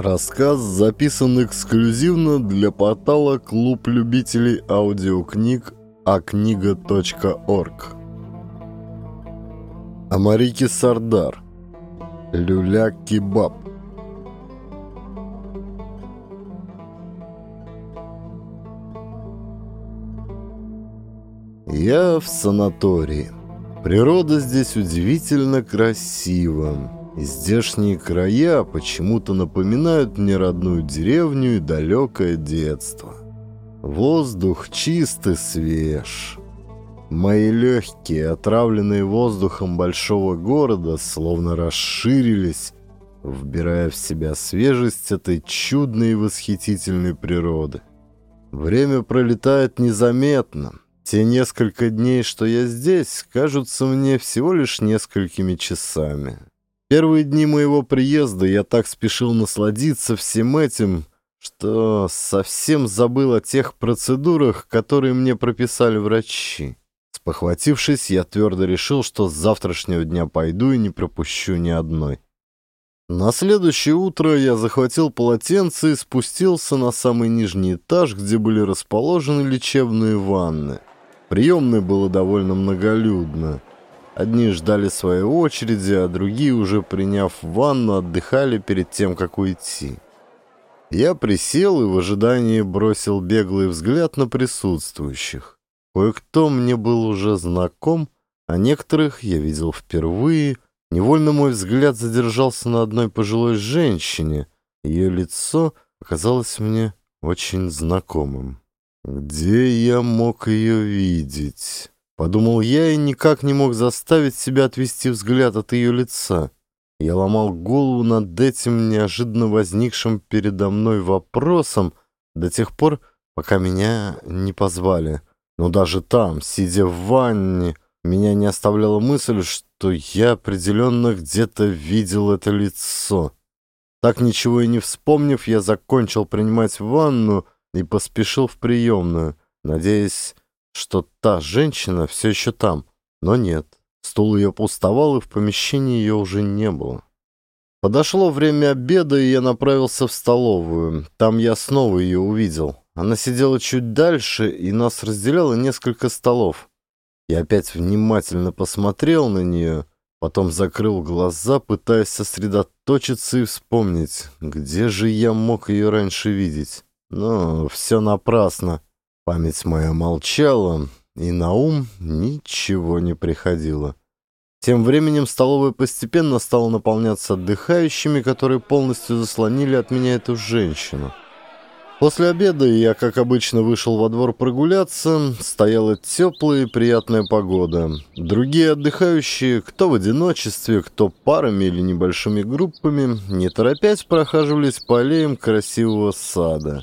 Рассказ записан эксклюзивно для портала «Клуб любителей аудиокниг» акнига.орг Амарики Сардар Люля-кебаб Я в санатории. Природа здесь удивительно красива. И здешние края почему-то напоминают мне родную деревню и далекое детство. Воздух чистый, свеж. Мои легкие, отравленные воздухом большого города, словно расширились, вбирая в себя свежесть этой чудной и восхитительной природы. Время пролетает незаметно. Те несколько дней, что я здесь, кажутся мне всего лишь несколькими часами. Первые дни моего приезда я так спешил насладиться всем этим, что совсем забыл о тех процедурах, которые мне прописали врачи. Спохватившись, я твердо решил, что с завтрашнего дня пойду и не пропущу ни одной. На следующее утро я захватил полотенце и спустился на самый нижний этаж, где были расположены лечебные ванны. Приемной было довольно многолюдно. Одни ждали своей очереди, а другие, уже приняв ванну, отдыхали перед тем, как уйти. Я присел и в ожидании бросил беглый взгляд на присутствующих. Кое-кто мне был уже знаком, а некоторых я видел впервые. Невольно мой взгляд задержался на одной пожилой женщине. Ее лицо оказалось мне очень знакомым. Где я мог ее видеть? Подумал я и никак не мог заставить себя отвести взгляд от ее лица. Я ломал голову над этим неожиданно возникшим передо мной вопросом до тех пор, пока меня не позвали. Но даже там, сидя в ванне, меня не оставляла мысль, что я определенно где-то видел это лицо. Так ничего и не вспомнив, я закончил принимать ванну и поспешил в приемную, надеясь, что та женщина все еще там, но нет. Стул ее пустовал, и в помещении ее уже не было. Подошло время обеда, и я направился в столовую. Там я снова ее увидел. Она сидела чуть дальше, и нас разделяло несколько столов. Я опять внимательно посмотрел на нее, потом закрыл глаза, пытаясь сосредоточиться и вспомнить, где же я мог ее раньше видеть. Но все напрасно. Память моя молчала, и на ум ничего не приходило. Тем временем столовая постепенно стала наполняться отдыхающими, которые полностью заслонили от меня эту женщину. После обеда я, как обычно, вышел во двор прогуляться. Стояла теплая и приятная погода. Другие отдыхающие, кто в одиночестве, кто парами или небольшими группами, не торопясь прохаживались по аллеям красивого сада.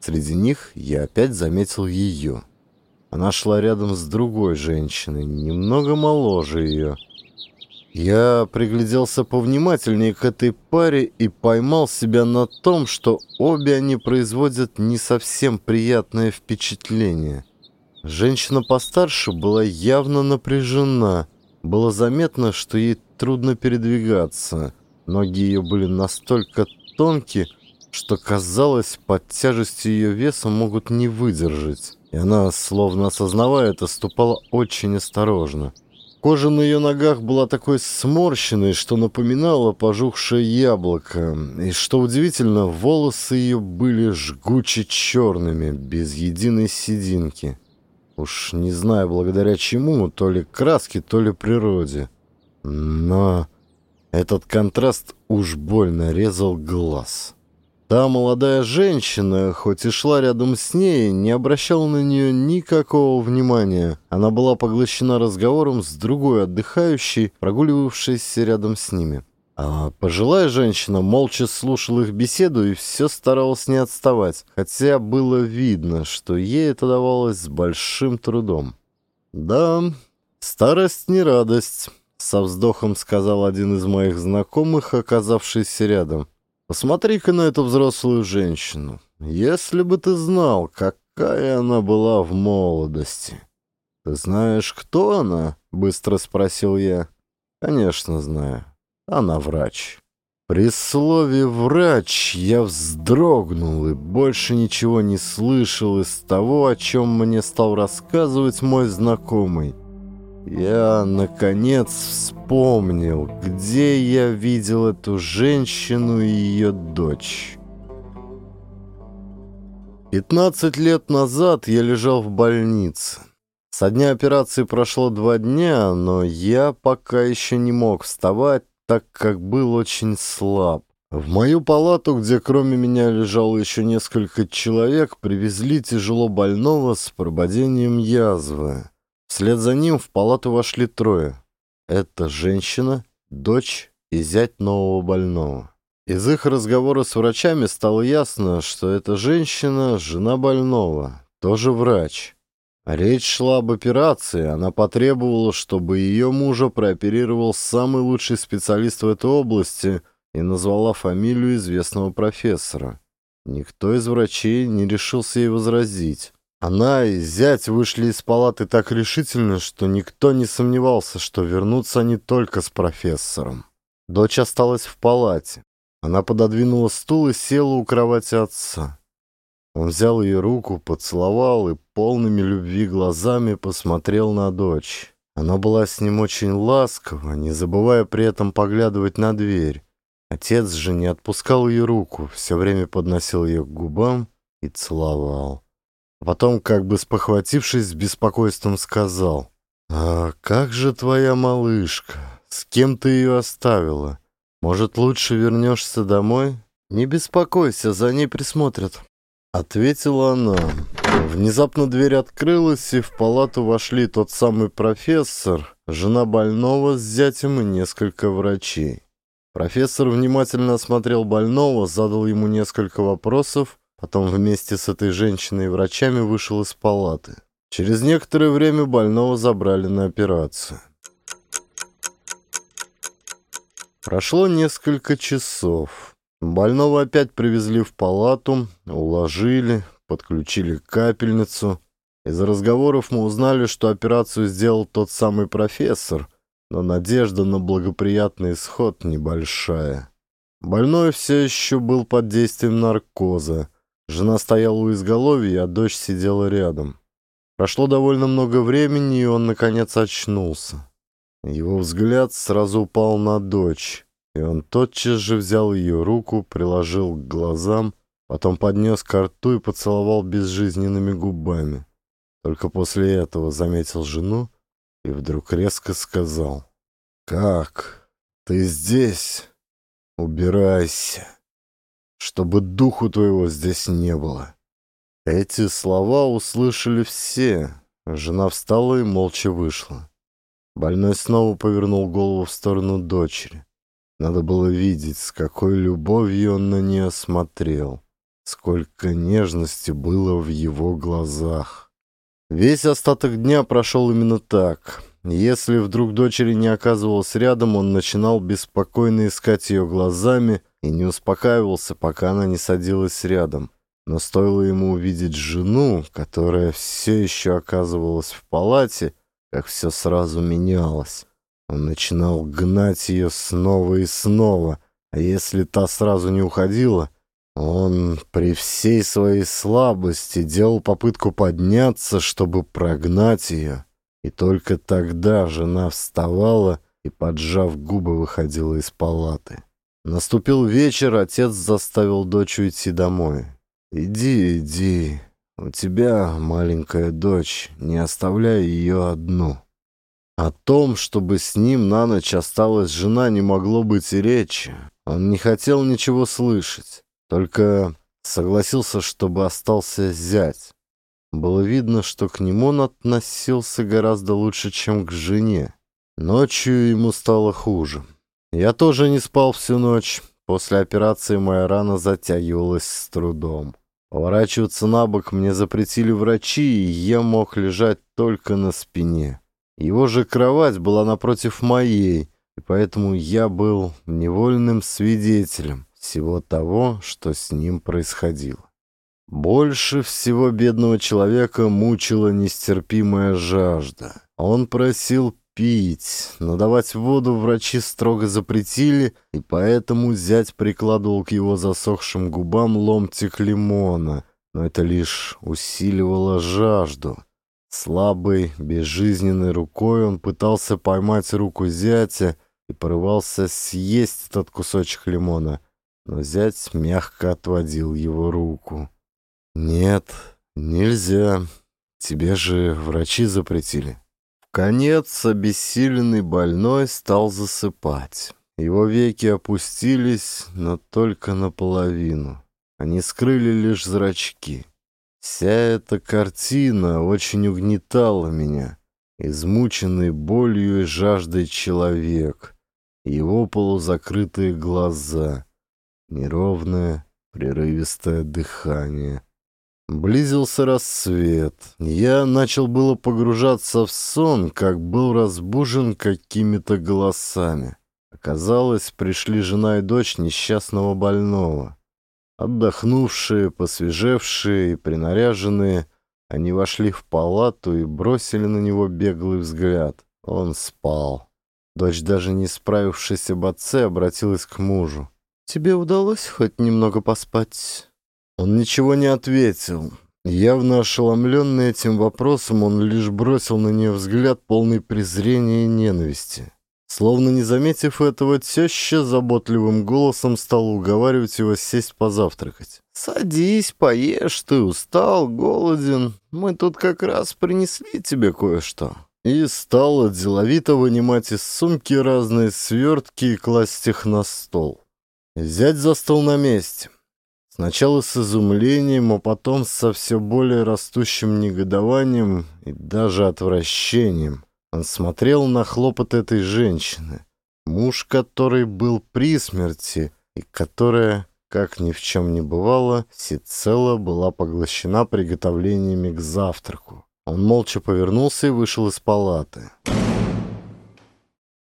Среди них я опять заметил ее. Она шла рядом с другой женщиной, немного моложе ее. Я пригляделся повнимательнее к этой паре и поймал себя на том, что обе они производят не совсем приятное впечатление. Женщина постарше была явно напряжена. Было заметно, что ей трудно передвигаться. Ноги ее были настолько тонкие, что, казалось, под тяжестью ее веса могут не выдержать. И она, словно осознавая это, ступала очень осторожно. Кожа на ее ногах была такой сморщенной, что напоминала пожухшее яблоко. И, что удивительно, волосы ее были жгуче черными, без единой сединки. Уж не знаю, благодаря чему, то ли краске, то ли природе. Но этот контраст уж больно резал глаз. Та молодая женщина, хоть и шла рядом с ней, не обращала на нее никакого внимания. Она была поглощена разговором с другой отдыхающей, прогуливавшейся рядом с ними. А пожилая женщина молча слушала их беседу и все старалась не отставать, хотя было видно, что ей это давалось с большим трудом. «Да, старость не радость», — со вздохом сказал один из моих знакомых, оказавшийся рядом. Посмотри-ка на эту взрослую женщину. Если бы ты знал, какая она была в молодости. Ты знаешь, кто она? Быстро спросил я. Конечно, знаю. Она врач. При слове «врач» я вздрогнул и больше ничего не слышал из того, о чем мне стал рассказывать мой знакомый. Я, наконец, вспомнил, где я видел эту женщину и ее дочь. Пятнадцать лет назад я лежал в больнице. Со дня операции прошло два дня, но я пока еще не мог вставать, так как был очень слаб. В мою палату, где кроме меня лежало еще несколько человек, привезли тяжело больного с прободением язвы. Вслед за ним в палату вошли трое. Это женщина, дочь и зять нового больного. Из их разговора с врачами стало ясно, что эта женщина – жена больного, тоже врач. Речь шла об операции, она потребовала, чтобы ее мужа прооперировал самый лучший специалист в этой области и назвала фамилию известного профессора. Никто из врачей не решился ей возразить. Она и зять вышли из палаты так решительно, что никто не сомневался, что вернутся они только с профессором. Дочь осталась в палате. Она пододвинула стул и села у кровати отца. Он взял ее руку, поцеловал и полными любви глазами посмотрел на дочь. Она была с ним очень ласкова, не забывая при этом поглядывать на дверь. Отец же не отпускал ее руку, все время подносил ее к губам и целовал. Потом, как бы спохватившись, с беспокойством сказал. «А как же твоя малышка? С кем ты ее оставила? Может, лучше вернешься домой? Не беспокойся, за ней присмотрят». Ответила она. Внезапно дверь открылась, и в палату вошли тот самый профессор, жена больного с зятем и несколько врачей. Профессор внимательно осмотрел больного, задал ему несколько вопросов Потом вместе с этой женщиной и врачами вышел из палаты. Через некоторое время больного забрали на операцию. Прошло несколько часов. Больного опять привезли в палату, уложили, подключили капельницу. Из разговоров мы узнали, что операцию сделал тот самый профессор, но надежда на благоприятный исход небольшая. Больной все еще был под действием наркоза. Жена стояла у изголовья, а дочь сидела рядом. Прошло довольно много времени, и он, наконец, очнулся. Его взгляд сразу упал на дочь, и он тотчас же взял ее руку, приложил к глазам, потом поднес к рту и поцеловал безжизненными губами. Только после этого заметил жену и вдруг резко сказал «Как? Ты здесь? Убирайся!» Чтобы духу твоего здесь не было». Эти слова услышали все. Жена встала и молча вышла. Больной снова повернул голову в сторону дочери. Надо было видеть, с какой любовью он на нее смотрел, сколько нежности было в его глазах. Весь остаток дня прошел именно так. Если вдруг дочери не оказывалась рядом, он начинал беспокойно искать ее глазами и не успокаивался, пока она не садилась рядом. Но стоило ему увидеть жену, которая все еще оказывалась в палате, как все сразу менялось. Он начинал гнать ее снова и снова, а если та сразу не уходила, он при всей своей слабости делал попытку подняться, чтобы прогнать ее. И только тогда жена вставала и, поджав губы, выходила из палаты. Наступил вечер, отец заставил дочь уйти домой. «Иди, иди, у тебя маленькая дочь, не оставляй ее одну». О том, чтобы с ним на ночь осталась жена, не могло быть и речи. Он не хотел ничего слышать, только согласился, чтобы остался зять. Было видно, что к нему он относился гораздо лучше, чем к жене. Ночью ему стало хуже. Я тоже не спал всю ночь. После операции моя рана затягивалась с трудом. Поворачиваться на бок мне запретили врачи, и я мог лежать только на спине. Его же кровать была напротив моей, и поэтому я был невольным свидетелем всего того, что с ним происходило. Больше всего бедного человека мучила нестерпимая жажда. Он просил пить, но давать воду врачи строго запретили, и поэтому зять прикладывал к его засохшим губам ломтик лимона, но это лишь усиливало жажду. Слабой, безжизненной рукой он пытался поймать руку зятя и порывался съесть этот кусочек лимона, но зять мягко отводил его руку. «Нет, нельзя. Тебе же врачи запретили». В конец обессиленный больной стал засыпать. Его веки опустились, но только наполовину. Они скрыли лишь зрачки. Вся эта картина очень угнетала меня. Измученный болью и жаждой человек, его полузакрытые глаза, неровное, прерывистое дыхание. Близился рассвет. Я начал было погружаться в сон, как был разбужен какими-то голосами. Оказалось, пришли жена и дочь несчастного больного. Отдохнувшие, посвежевшие и принаряженные, они вошли в палату и бросили на него беглый взгляд. Он спал. Дочь, даже не справившись об отце, обратилась к мужу. «Тебе удалось хоть немного поспать?» Он ничего не ответил. Явно ошеломленный этим вопросом, он лишь бросил на нее взгляд полный презрения и ненависти. Словно не заметив этого, теща заботливым голосом стала уговаривать его сесть позавтракать. «Садись, поешь, ты устал, голоден. Мы тут как раз принесли тебе кое-что». И стала деловито вынимать из сумки разные свертки и класть их на стол. Зять застыл на месте. Сначала с изумлением, а потом со все более растущим негодованием и даже отвращением. Он смотрел на хлопот этой женщины, муж которой был при смерти и которая, как ни в чем не бывало, всецело была поглощена приготовлениями к завтраку. Он молча повернулся и вышел из палаты.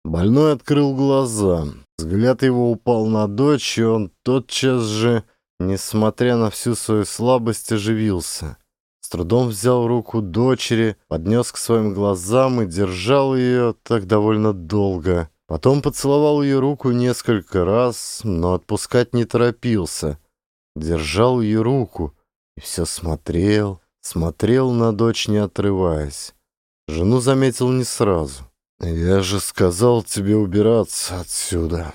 Больной открыл глаза. Взгляд его упал на дочь, и он тотчас же, несмотря на всю свою слабость, оживился трудом взял руку дочери, поднес к своим глазам и держал ее так довольно долго. Потом поцеловал ее руку несколько раз, но отпускать не торопился. Держал ее руку и все смотрел, смотрел на дочь, не отрываясь. Жену заметил не сразу. «Я же сказал тебе убираться отсюда».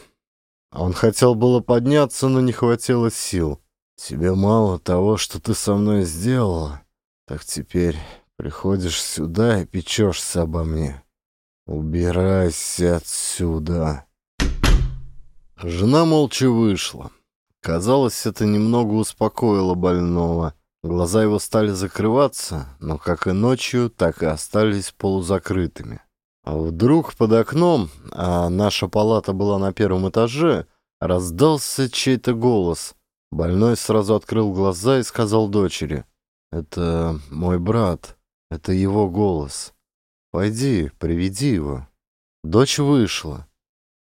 Он хотел было подняться, но не хватило сил. «Тебе мало того, что ты со мной сделала». Так теперь приходишь сюда и печешься обо мне. Убирайся отсюда. Жена молча вышла. Казалось, это немного успокоило больного. Глаза его стали закрываться, но как и ночью, так и остались полузакрытыми. А вдруг под окном, а наша палата была на первом этаже, раздался чей-то голос. Больной сразу открыл глаза и сказал дочери — «Это мой брат. Это его голос. Пойди, приведи его». Дочь вышла.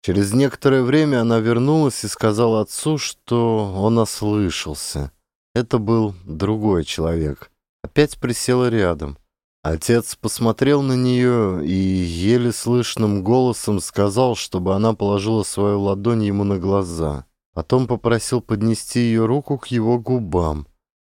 Через некоторое время она вернулась и сказала отцу, что он ослышался. Это был другой человек. Опять присела рядом. Отец посмотрел на нее и еле слышным голосом сказал, чтобы она положила свою ладонь ему на глаза. Потом попросил поднести ее руку к его губам.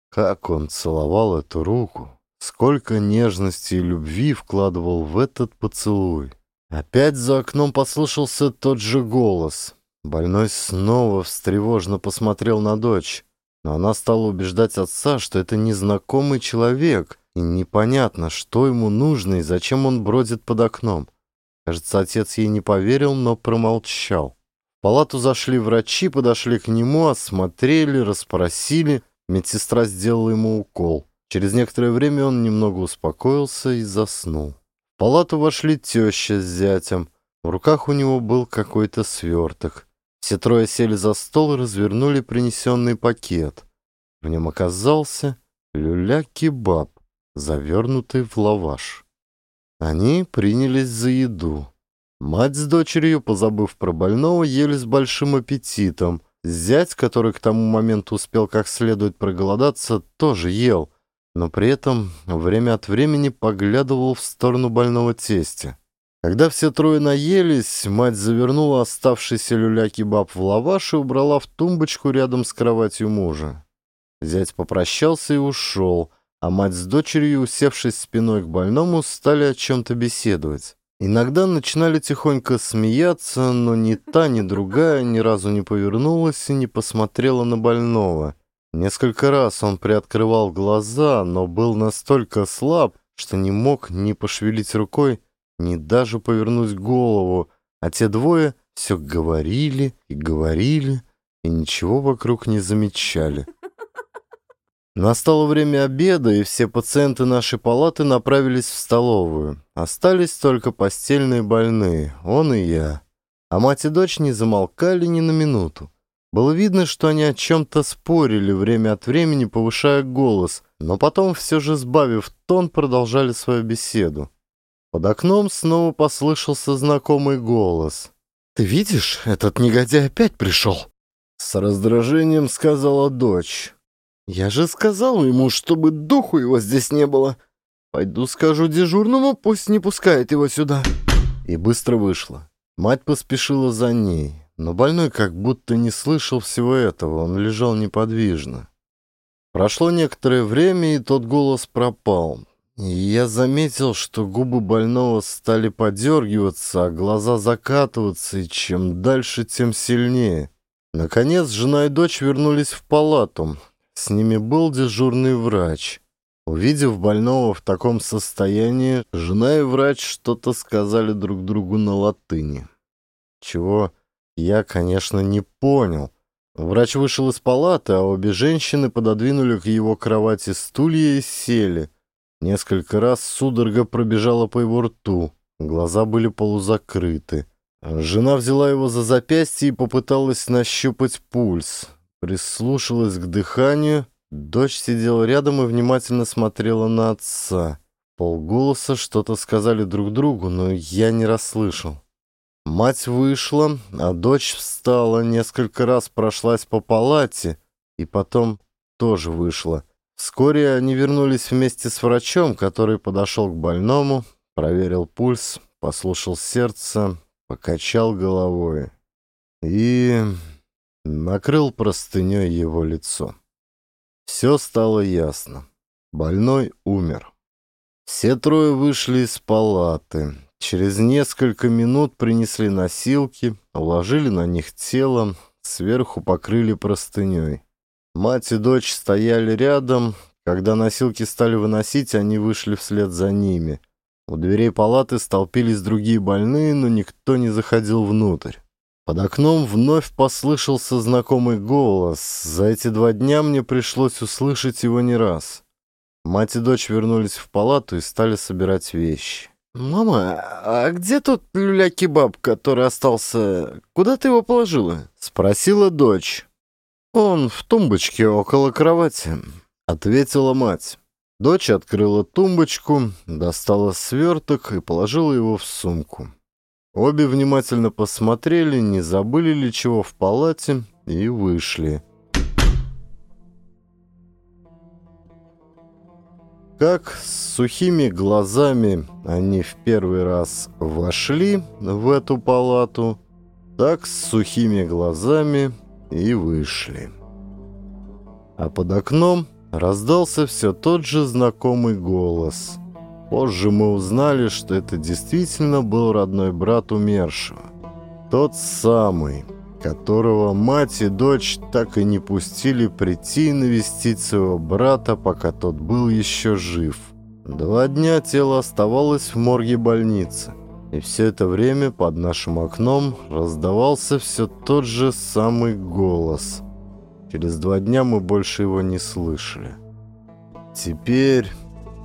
Как он целовал эту руку! Сколько нежности и любви вкладывал в этот поцелуй! Опять за окном послышался тот же голос. Больной снова встревожно посмотрел на дочь, но она стала убеждать отца, что это незнакомый человек, и непонятно, что ему нужно и зачем он бродит под окном. Кажется, отец ей не поверил, но промолчал. В палату зашли врачи, подошли к нему, осмотрели, расспросили — Медсестра сделала ему укол. Через некоторое время он немного успокоился и заснул. В палату вошли теща с зятем. В руках у него был какой-то сверток. Все трое сели за стол и развернули принесенный пакет. В нем оказался люля-кебаб, завернутый в лаваш. Они принялись за еду. Мать с дочерью, позабыв про больного, ели с большим аппетитом — Зять, который к тому моменту успел как следует проголодаться, тоже ел, но при этом время от времени поглядывал в сторону больного тестя. Когда все трое наелись, мать завернула оставшийся люля-кебаб в лаваш и убрала в тумбочку рядом с кроватью мужа. Зять попрощался и ушел, а мать с дочерью, усевшись спиной к больному, стали о чем-то беседовать. Иногда начинали тихонько смеяться, но ни та, ни другая ни разу не повернулась и не посмотрела на больного. Несколько раз он приоткрывал глаза, но был настолько слаб, что не мог ни пошевелить рукой, ни даже повернуть голову, а те двое все говорили и говорили, и ничего вокруг не замечали. Настало время обеда, и все пациенты нашей палаты направились в столовую. Остались только постельные больные, он и я. А мать и дочь не замолкали ни на минуту. Было видно, что они о чем-то спорили, время от времени повышая голос, но потом, все же сбавив тон, продолжали свою беседу. Под окном снова послышался знакомый голос. «Ты видишь, этот негодяй опять пришел!» С раздражением сказала дочь. «Я же сказал ему, чтобы духу его здесь не было. Пойду скажу дежурному, пусть не пускает его сюда». И быстро вышла. Мать поспешила за ней, но больной как будто не слышал всего этого, он лежал неподвижно. Прошло некоторое время, и тот голос пропал. И я заметил, что губы больного стали подергиваться, а глаза закатываться, и чем дальше, тем сильнее. Наконец, жена и дочь вернулись в палату. С ними был дежурный врач. Увидев больного в таком состоянии, жена и врач что-то сказали друг другу на латыни. Чего я, конечно, не понял. Врач вышел из палаты, а обе женщины пододвинули к его кровати стулья и сели. Несколько раз судорога пробежала по его рту, глаза были полузакрыты. Жена взяла его за запястье и попыталась нащупать пульс прислушалась к дыханию. Дочь сидела рядом и внимательно смотрела на отца. Полголоса что-то сказали друг другу, но я не расслышал. Мать вышла, а дочь встала, несколько раз прошлась по палате и потом тоже вышла. Вскоре они вернулись вместе с врачом, который подошел к больному, проверил пульс, послушал сердце, покачал головой. И накрыл простыней его лицо. Все стало ясно. Больной умер. Все трое вышли из палаты. Через несколько минут принесли носилки, уложили на них тело, сверху покрыли простыней. Мать и дочь стояли рядом. Когда носилки стали выносить, они вышли вслед за ними. У дверей палаты столпились другие больные, но никто не заходил внутрь. Под окном вновь послышался знакомый голос. За эти два дня мне пришлось услышать его не раз. Мать и дочь вернулись в палату и стали собирать вещи. «Мама, а где тот люля-кебаб, который остался? Куда ты его положила?» — спросила дочь. «Он в тумбочке около кровати», — ответила мать. Дочь открыла тумбочку, достала сверток и положила его в сумку. Обе внимательно посмотрели, не забыли ли чего в палате, и вышли. Как с сухими глазами они в первый раз вошли в эту палату, так с сухими глазами и вышли. А под окном раздался все тот же знакомый голос. Позже мы узнали, что это действительно был родной брат умершего. Тот самый, которого мать и дочь так и не пустили прийти и навестить своего брата, пока тот был еще жив. Два дня тело оставалось в морге больницы. И все это время под нашим окном раздавался все тот же самый голос. Через два дня мы больше его не слышали. Теперь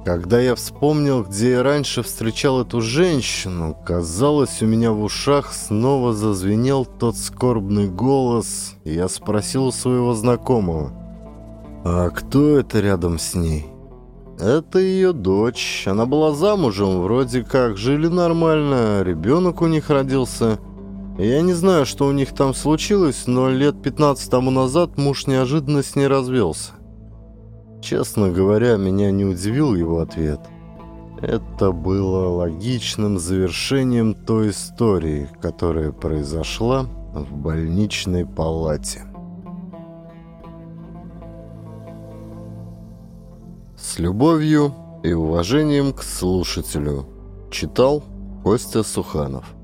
когда я вспомнил, где я раньше встречал эту женщину, казалось, у меня в ушах снова зазвенел тот скорбный голос, и я спросил у своего знакомого, «А кто это рядом с ней?» «Это ее дочь. Она была замужем, вроде как, жили нормально, ребенок у них родился». Я не знаю, что у них там случилось, но лет 15 тому назад муж неожиданно с ней развелся. Честно говоря, меня не удивил его ответ. Это было логичным завершением той истории, которая произошла в больничной палате. С любовью и уважением к слушателю. Читал Костя Суханов.